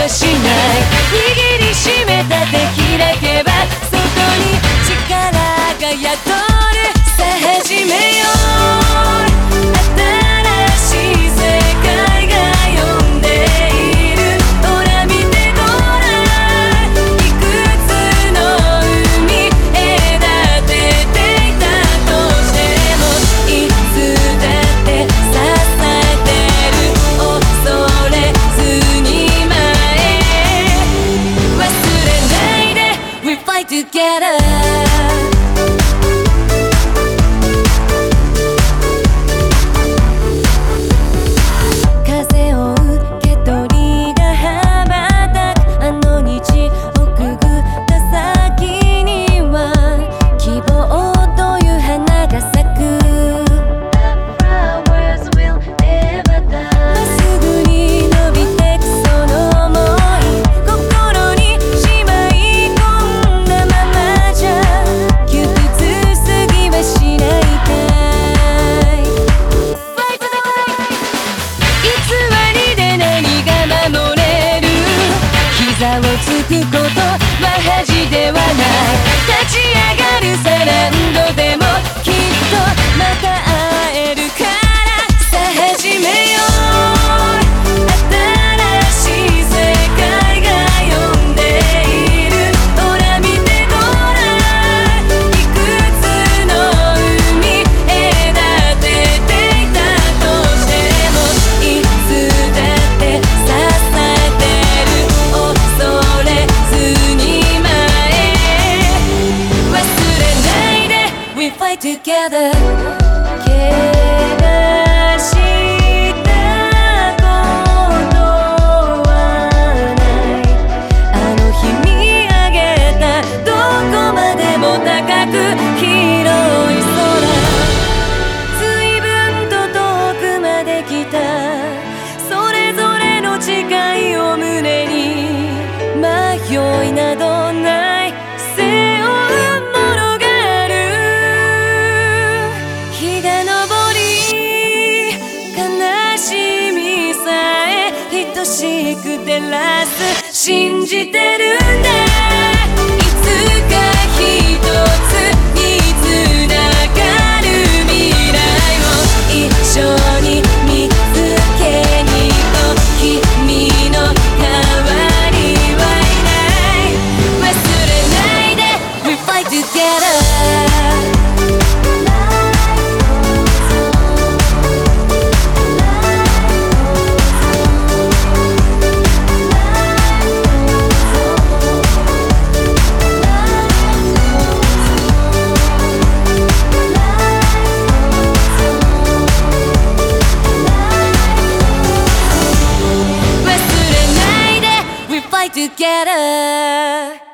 はしない。握りしめた手開けばそこに力が宿る together. くこは恥ではない。together. しみさえ等しく照らす。信じてるんだ。fight together.